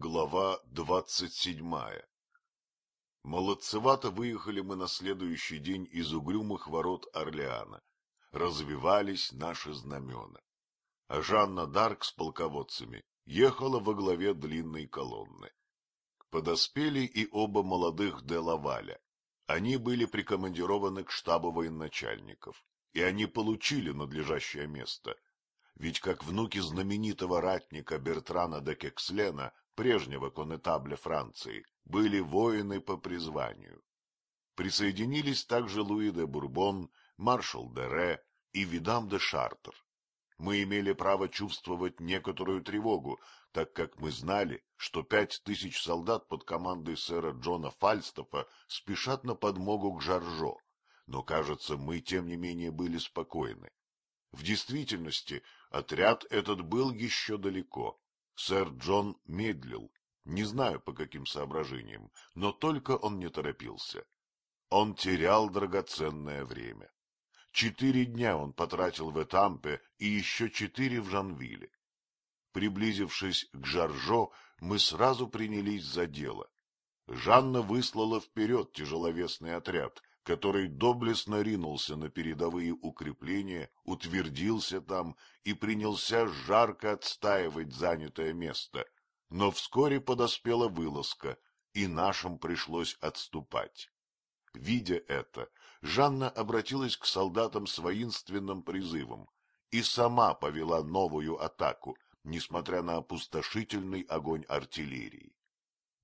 Глава двадцать седьмая Молодцевато выехали мы на следующий день из угрюмых ворот Орлеана. Развивались наши знамена. А Жанна Дарк с полководцами ехала во главе длинной колонны. Подоспели и оба молодых де Лаваля. Они были прикомандированы к штабу военачальников, и они получили надлежащее место. Ведь как внуки знаменитого ратника Бертрана де Кекслена прежнего конетабля Франции, были воины по призванию. Присоединились также Луи де Бурбон, маршал де Ре и Видам де Шартер. Мы имели право чувствовать некоторую тревогу, так как мы знали, что пять тысяч солдат под командой сэра Джона Фальстафа спешат на подмогу к Жаржо, но, кажется, мы, тем не менее, были спокойны. В действительности, отряд этот был еще далеко, Сэр Джон медлил, не знаю по каким соображениям, но только он не торопился. Он терял драгоценное время. Четыре дня он потратил в Этампе и еще четыре в Жанвиле. Приблизившись к Жаржо, мы сразу принялись за дело. Жанна выслала вперед тяжеловесный отряд, который доблестно ринулся на передовые укрепления, утвердился там и принялся жарко отстаивать занятое место. Но вскоре подоспела вылазка, и нашим пришлось отступать. Видя это, Жанна обратилась к солдатам с воинственным призывом и сама повела новую атаку, несмотря на опустошительный огонь артиллерии.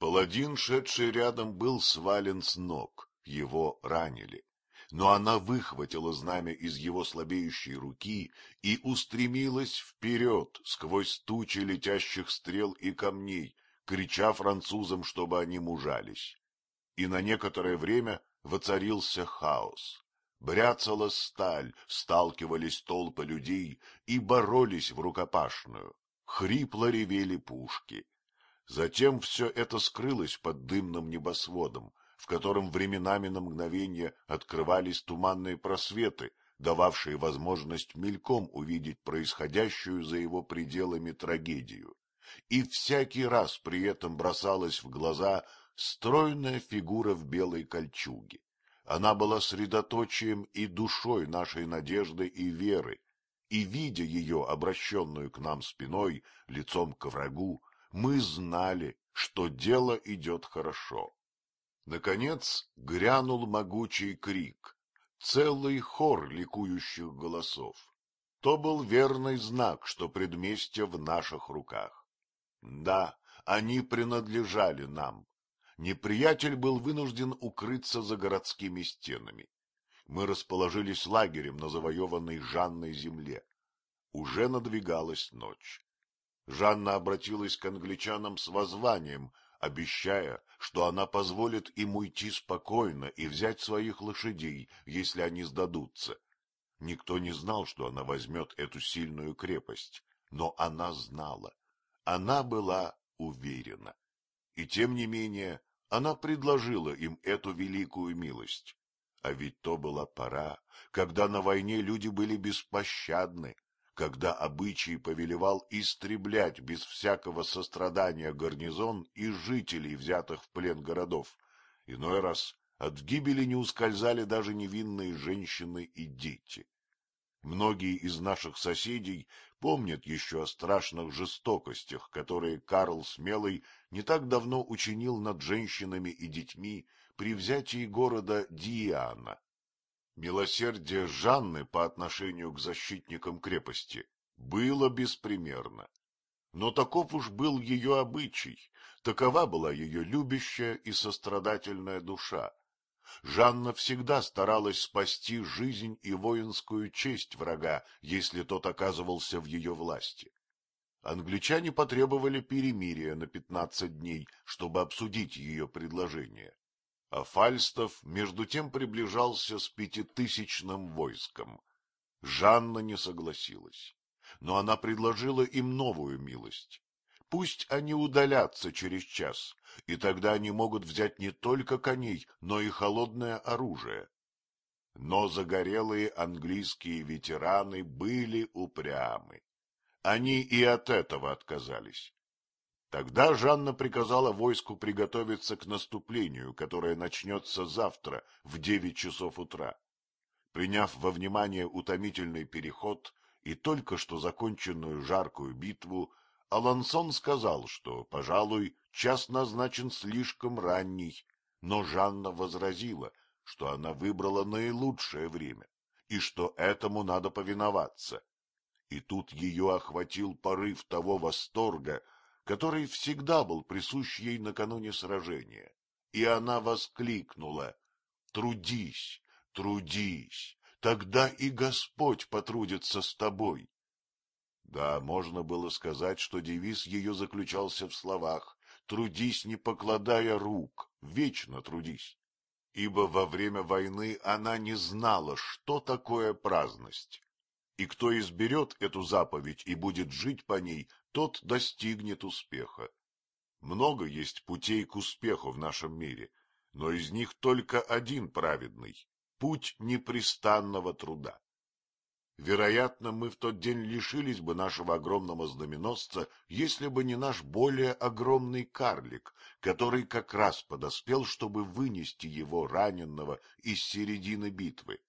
Паладин, шедший рядом, был свален с ног его ранили. Но она выхватила знамя из его слабеющей руки и устремилась вперед сквозь тучи летящих стрел и камней, крича французам, чтобы они мужались. И на некоторое время воцарился хаос. Бряцала сталь, сталкивались толпы людей и боролись в рукопашную. Хрипло ревели пушки. Затем все это скрылось под дымным небосводом, в котором временами на мгновение открывались туманные просветы, дававшие возможность мельком увидеть происходящую за его пределами трагедию. И всякий раз при этом бросалась в глаза стройная фигура в белой кольчуге. Она была средоточием и душой нашей надежды и веры, и, видя ее, обращенную к нам спиной, лицом к врагу, мы знали, что дело идет хорошо. Наконец грянул могучий крик, целый хор ликующих голосов. То был верный знак, что предместье в наших руках. Да, они принадлежали нам. Неприятель был вынужден укрыться за городскими стенами. Мы расположились лагерем на завоеванной Жанной земле. Уже надвигалась ночь. Жанна обратилась к англичанам с воззванием, обещая, что она позволит им уйти спокойно и взять своих лошадей, если они сдадутся. Никто не знал, что она возьмет эту сильную крепость, но она знала. Она была уверена. И тем не менее она предложила им эту великую милость. А ведь то была пора, когда на войне люди были беспощадны, когда обычай повелевал истреблять без всякого сострадания гарнизон и жителей, взятых в плен городов. Иной раз от гибели не ускользали даже невинные женщины и дети. Многие из наших соседей помнят еще о страшных жестокостях, которые Карл Смелый не так давно учинил над женщинами и детьми при взятии города Диана. Милосердие Жанны по отношению к защитникам крепости было беспримерно. Но таков уж был ее обычай, такова была ее любящая и сострадательная душа. Жанна всегда старалась спасти жизнь и воинскую честь врага, если тот оказывался в ее власти. Англичане потребовали перемирия на пятнадцать дней, чтобы обсудить ее предложение. А Фальстов между тем приближался с пятитысячным войском. Жанна не согласилась, но она предложила им новую милость. Пусть они удалятся через час, и тогда они могут взять не только коней, но и холодное оружие. Но загорелые английские ветераны были упрямы. Они и от этого отказались. Тогда Жанна приказала войску приготовиться к наступлению, которое начнется завтра в девять часов утра. Приняв во внимание утомительный переход и только что законченную жаркую битву, Алансон сказал, что, пожалуй, час назначен слишком ранний, но Жанна возразила, что она выбрала наилучшее время и что этому надо повиноваться. И тут ее охватил порыв того восторга, который всегда был присущ ей накануне сражения, и она воскликнула «Трудись, трудись, тогда и Господь потрудится с тобой». Да, можно было сказать, что девиз ее заключался в словах «Трудись, не покладая рук, вечно трудись». Ибо во время войны она не знала, что такое праздность. И кто изберет эту заповедь и будет жить по ней, тот достигнет успеха. Много есть путей к успеху в нашем мире, но из них только один праведный — путь непрестанного труда. Вероятно, мы в тот день лишились бы нашего огромного знаменосца, если бы не наш более огромный карлик, который как раз подоспел, чтобы вынести его раненного из середины битвы.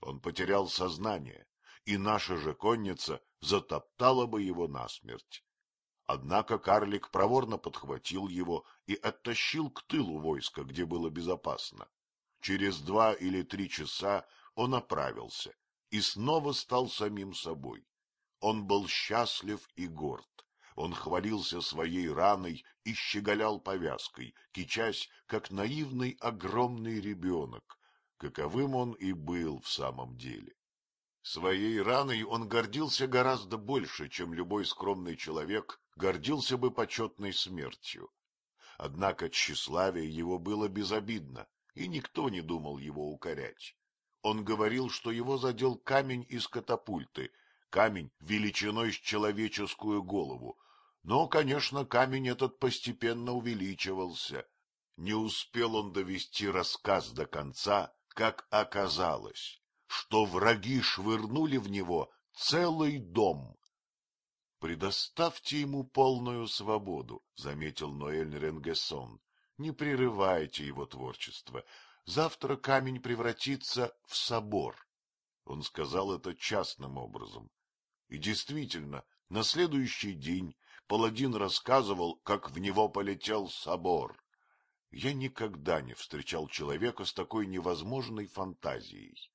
Он потерял сознание, и наша же конница затоптала бы его насмерть. Однако карлик проворно подхватил его и оттащил к тылу войска, где было безопасно. Через два или три часа он оправился — и снова стал самим собой. Он был счастлив и горд. Он хвалился своей раной и щеголял повязкой, кичась, как наивный огромный ребенок, каковым он и был в самом деле. Своей раной он гордился гораздо больше, чем любой скромный человек гордился бы почетной смертью. Однако тщеславие его было безобидно, и никто не думал его укорять. Он говорил, что его задел камень из катапульты, камень величиной с человеческую голову. Но, конечно, камень этот постепенно увеличивался. Не успел он довести рассказ до конца, как оказалось, что враги швырнули в него целый дом. — Предоставьте ему полную свободу, — заметил Ноэль Ренгессон. — Не прерывайте его творчество. Завтра камень превратится в собор. Он сказал это частным образом. И действительно, на следующий день паладин рассказывал, как в него полетел собор. Я никогда не встречал человека с такой невозможной фантазией.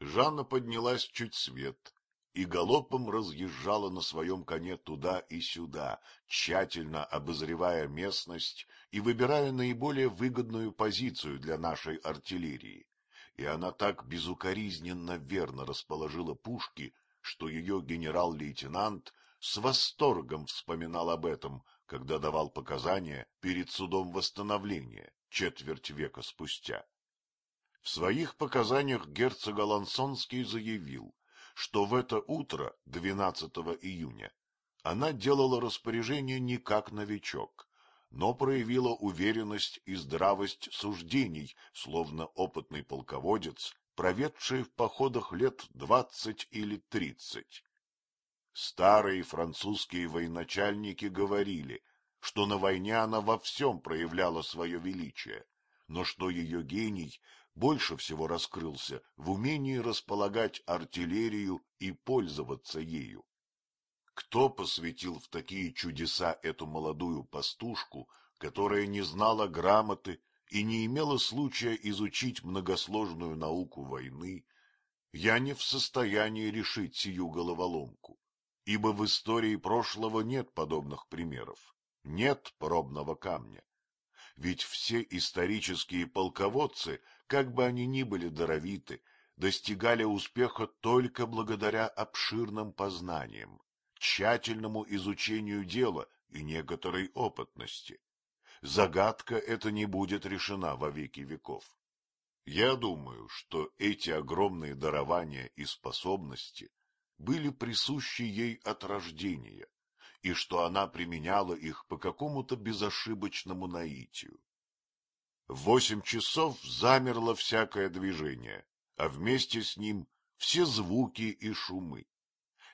Жанна поднялась чуть свет и галопом разъезжала на своем коне туда и сюда, тщательно обозревая местность и выбирая наиболее выгодную позицию для нашей артиллерии. И она так безукоризненно верно расположила пушки, что ее генерал-лейтенант с восторгом вспоминал об этом, когда давал показания перед судом восстановления четверть века спустя. В своих показаниях герцог Алансонский заявил, что в это утро, 12 июня, она делала распоряжение не как новичок, но проявила уверенность и здравость суждений, словно опытный полководец, проведший в походах лет двадцать или тридцать. Старые французские военачальники говорили, что на войне она во всем проявляла свое величие, но что ее гений больше всего раскрылся в умении располагать артиллерию и пользоваться ею. Кто посвятил в такие чудеса эту молодую пастушку, которая не знала грамоты и не имела случая изучить многосложную науку войны, я не в состоянии решить сию головоломку, ибо в истории прошлого нет подобных примеров, нет пробного камня. Ведь все исторические полководцы как бы они ни были даровиты, достигали успеха только благодаря обширным познаниям, тщательному изучению дела и некоторой опытности. Загадка эта не будет решена во веки веков. Я думаю, что эти огромные дарования и способности были присущи ей от рождения, и что она применяла их по какому-то безошибочному наитию. В восемь часов замерло всякое движение, а вместе с ним все звуки и шумы.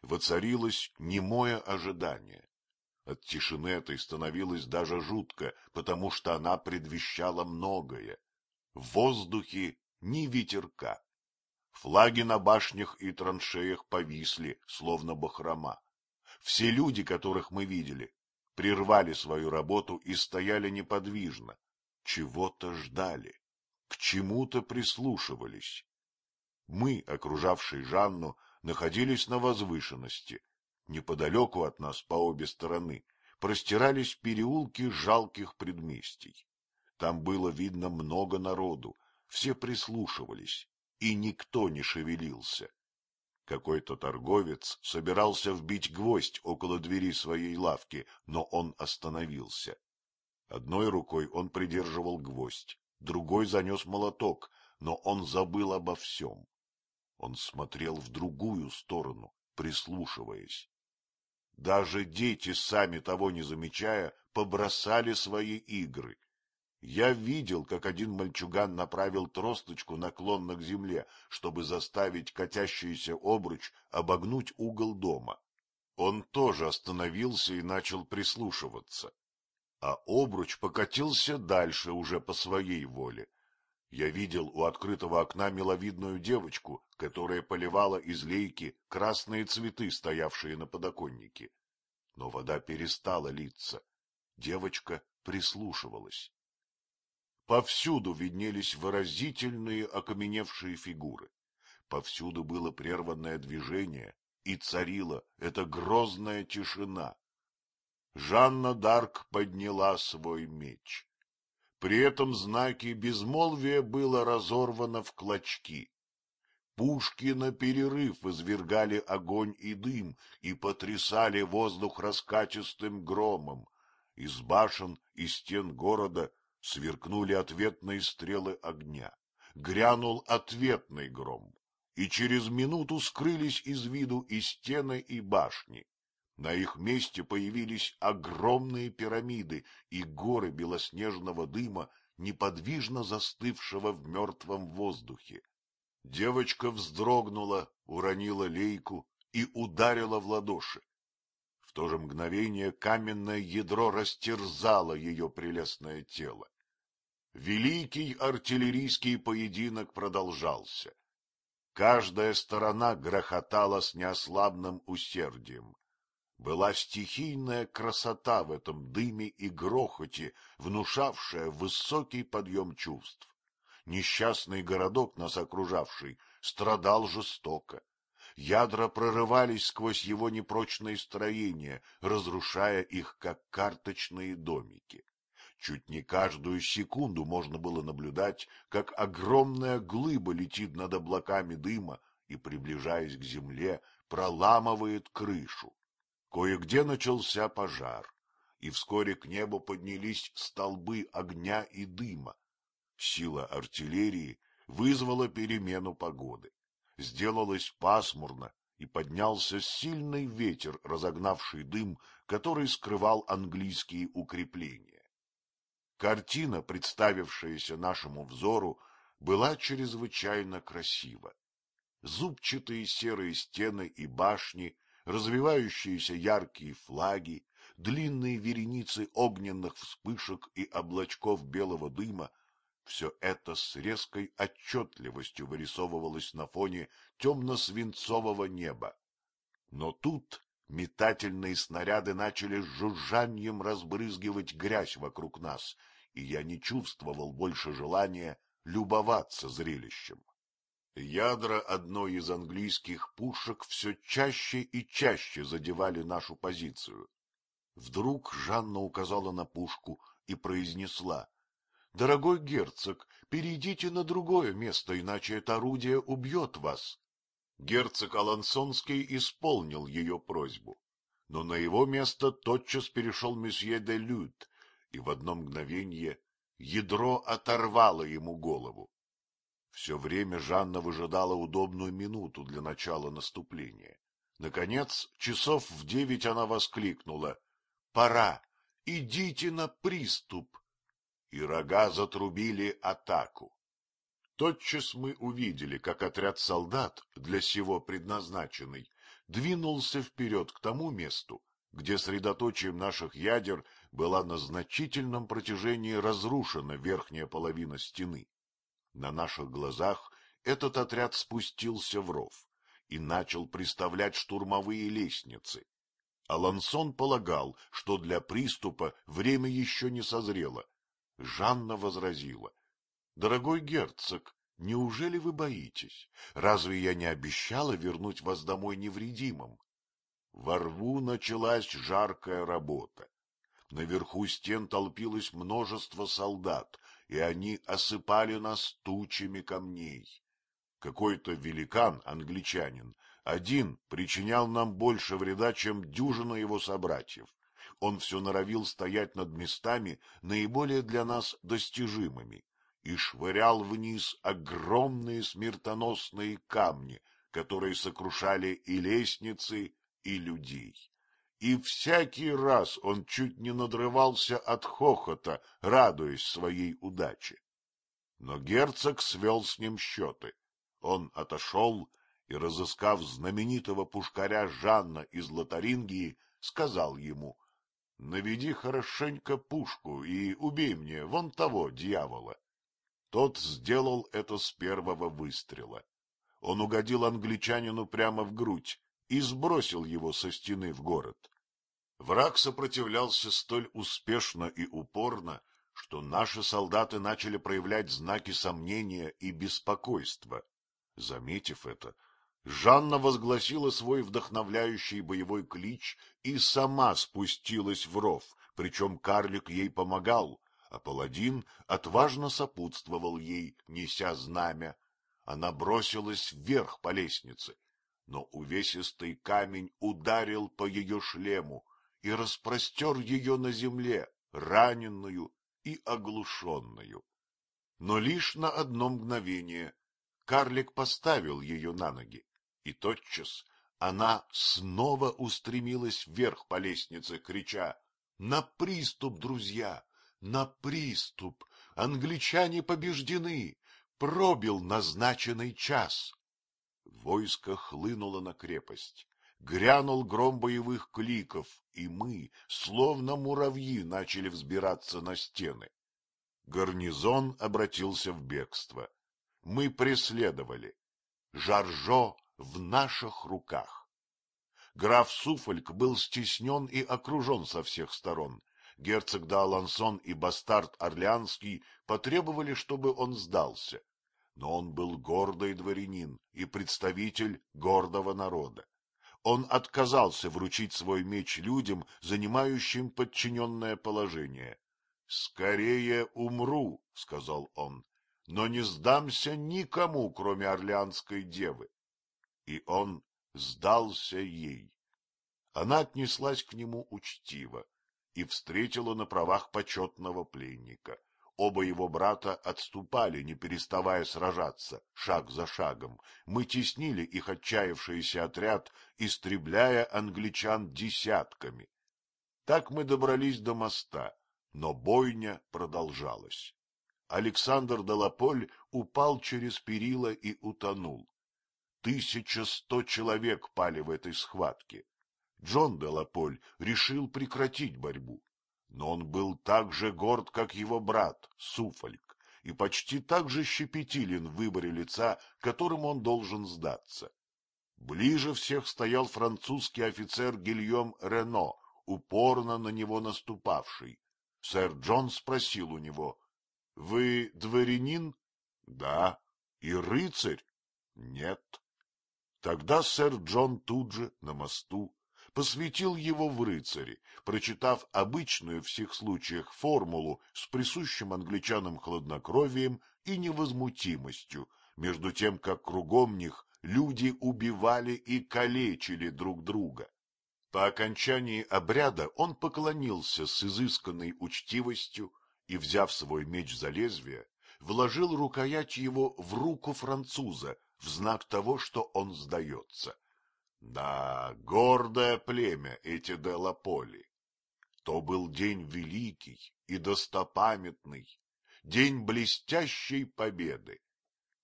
Воцарилось немое ожидание. От тишины этой становилось даже жутко, потому что она предвещала многое. В воздухе ни ветерка. Флаги на башнях и траншеях повисли, словно бахрома. Все люди, которых мы видели, прервали свою работу и стояли неподвижно, чего-то ждали, к чему-то прислушивались. Мы, окружавшие Жанну, находились на возвышенности. Неподалеку от нас, по обе стороны, простирались переулки жалких предместий. Там было видно много народу, все прислушивались, и никто не шевелился. Какой-то торговец собирался вбить гвоздь около двери своей лавки, но он остановился. Одной рукой он придерживал гвоздь, другой занес молоток, но он забыл обо всем. Он смотрел в другую сторону, прислушиваясь. Даже дети, сами того не замечая, побросали свои игры. Я видел, как один мальчуган направил тросточку наклонно к земле, чтобы заставить катящийся обруч обогнуть угол дома. Он тоже остановился и начал прислушиваться. А обруч покатился дальше уже по своей воле. Я видел у открытого окна миловидную девочку, которая поливала из лейки красные цветы, стоявшие на подоконнике. Но вода перестала литься. Девочка прислушивалась. Повсюду виднелись выразительные окаменевшие фигуры. Повсюду было прерванное движение, и царила эта грозная тишина. Жанна Дарк подняла свой меч. При этом знаки безмолвия было разорвано в клочки. Пушки на перерыв извергали огонь и дым и потрясали воздух раскатистым громом. Из башен и стен города сверкнули ответные стрелы огня. Грянул ответный гром, и через минуту скрылись из виду и стены, и башни. На их месте появились огромные пирамиды и горы белоснежного дыма, неподвижно застывшего в мертвом воздухе. Девочка вздрогнула, уронила лейку и ударила в ладоши. В то же мгновение каменное ядро растерзало ее прелестное тело. Великий артиллерийский поединок продолжался. Каждая сторона грохотала с неослабным усердием. Была стихийная красота в этом дыме и грохоте, внушавшая высокий подъем чувств. Несчастный городок, нас окружавший, страдал жестоко. Ядра прорывались сквозь его непрочные строения, разрушая их, как карточные домики. Чуть не каждую секунду можно было наблюдать, как огромная глыба летит над облаками дыма и, приближаясь к земле, проламывает крышу. Кое-где начался пожар, и вскоре к небу поднялись столбы огня и дыма. Сила артиллерии вызвала перемену погоды. Сделалось пасмурно, и поднялся сильный ветер, разогнавший дым, который скрывал английские укрепления. Картина, представившаяся нашему взору, была чрезвычайно красива. Зубчатые серые стены и башни развивающиеся яркие флаги, длинные вереницы огненных вспышек и облачков белого дыма — все это с резкой отчетливостью вырисовывалось на фоне темно-свинцового неба. Но тут метательные снаряды начали с жужжанием разбрызгивать грязь вокруг нас, и я не чувствовал больше желания любоваться зрелищем. Ядра одной из английских пушек все чаще и чаще задевали нашу позицию. Вдруг Жанна указала на пушку и произнесла. — Дорогой герцог, перейдите на другое место, иначе это орудие убьет вас. Герцог Алансонский исполнил ее просьбу, но на его место тотчас перешел месье де Люд, и в одно мгновение ядро оторвало ему голову. Все время Жанна выжидала удобную минуту для начала наступления. Наконец, часов в девять она воскликнула. — Пора! Идите на приступ! И рога затрубили атаку. Тотчас мы увидели, как отряд солдат, для сего предназначенный, двинулся вперед к тому месту, где средоточием наших ядер была на значительном протяжении разрушена верхняя половина стены. На наших глазах этот отряд спустился в ров и начал приставлять штурмовые лестницы. Алансон полагал, что для приступа время еще не созрело. Жанна возразила. — Дорогой герцог, неужели вы боитесь? Разве я не обещала вернуть вас домой невредимым? Во рву началась жаркая работа. Наверху стен толпилось множество солдат, и они осыпали нас тучами камней. Какой-то великан, англичанин, один причинял нам больше вреда, чем дюжина его собратьев. Он все норовил стоять над местами, наиболее для нас достижимыми, и швырял вниз огромные смертоносные камни, которые сокрушали и лестницы, и людей. И всякий раз он чуть не надрывался от хохота, радуясь своей удаче. Но герцог свел с ним счеты. Он отошел и, разыскав знаменитого пушкаря Жанна из Лотарингии, сказал ему, — Наведи хорошенько пушку и убей мне вон того дьявола. Тот сделал это с первого выстрела. Он угодил англичанину прямо в грудь, и сбросил его со стены в город. Враг сопротивлялся столь успешно и упорно, что наши солдаты начали проявлять знаки сомнения и беспокойства. Заметив это, Жанна возгласила свой вдохновляющий боевой клич и сама спустилась в ров, причем карлик ей помогал, а паладин отважно сопутствовал ей, неся знамя. Она бросилась вверх по лестнице, но увесистый камень ударил по ее шлему и распростер ее на земле, раненую и оглушенную. Но лишь на одно мгновение карлик поставил ее на ноги, и тотчас она снова устремилась вверх по лестнице, крича «На приступ, друзья! На приступ! Англичане побеждены! Пробил назначенный час!» Войско хлынуло на крепость. Грянул гром боевых кликов, и мы, словно муравьи, начали взбираться на стены. Гарнизон обратился в бегство. Мы преследовали. Жаржо в наших руках. Граф Суфольк был стеснен и окружен со всех сторон. Герцог Д'Алансон и бастард Орлеанский потребовали, чтобы он сдался но он был гордый дворянин и представитель гордого народа. Он отказался вручить свой меч людям, занимающим подчиненное положение. — Скорее умру, — сказал он, — но не сдамся никому, кроме орлеанской девы. И он сдался ей. Она отнеслась к нему учтиво и встретила на правах почетного пленника. Оба его брата отступали, не переставая сражаться, шаг за шагом. Мы теснили их отчаявшийся отряд, истребляя англичан десятками. Так мы добрались до моста, но бойня продолжалась. Александр Долополь упал через перила и утонул. Тысяча сто человек пали в этой схватке. Джон Делаполь решил прекратить борьбу но он был так же горд, как его брат, Суфольк, и почти так же щепетилен в выборе лица, которому он должен сдаться. Ближе всех стоял французский офицер Гильем Рено, упорно на него наступавший. Сэр Джон спросил у него, — Вы дворянин? — Да. — И рыцарь? — Нет. Тогда сэр Джон тут же, на мосту, посвятил его в рыцари, прочитав обычную в всех случаях формулу с присущим англичанам хладнокровием и невозмутимостью, между тем, как кругом них люди убивали и калечили друг друга. По окончании обряда он поклонился с изысканной учтивостью и, взяв свой меч за лезвие, вложил рукоять его в руку француза в знак того, что он сдается. Да, гордое племя эти Делаполи. То был день великий и достопамятный, день блестящей победы.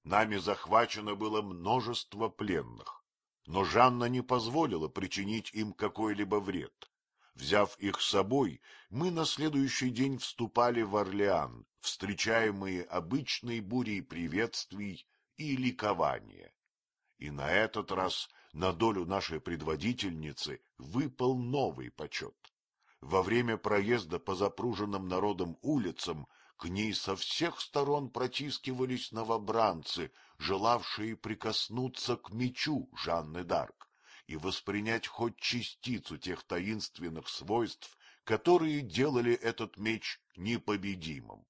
Нами захвачено было множество пленных, но Жанна не позволила причинить им какой-либо вред. Взяв их с собой, мы на следующий день вступали в Орлеан, встречаемые обычной бурей приветствий и ликования. И на этот раз на долю нашей предводительницы выпал новый почет. Во время проезда по запруженным народом улицам к ней со всех сторон протискивались новобранцы, желавшие прикоснуться к мечу Жанны Дарк и воспринять хоть частицу тех таинственных свойств, которые делали этот меч непобедимым.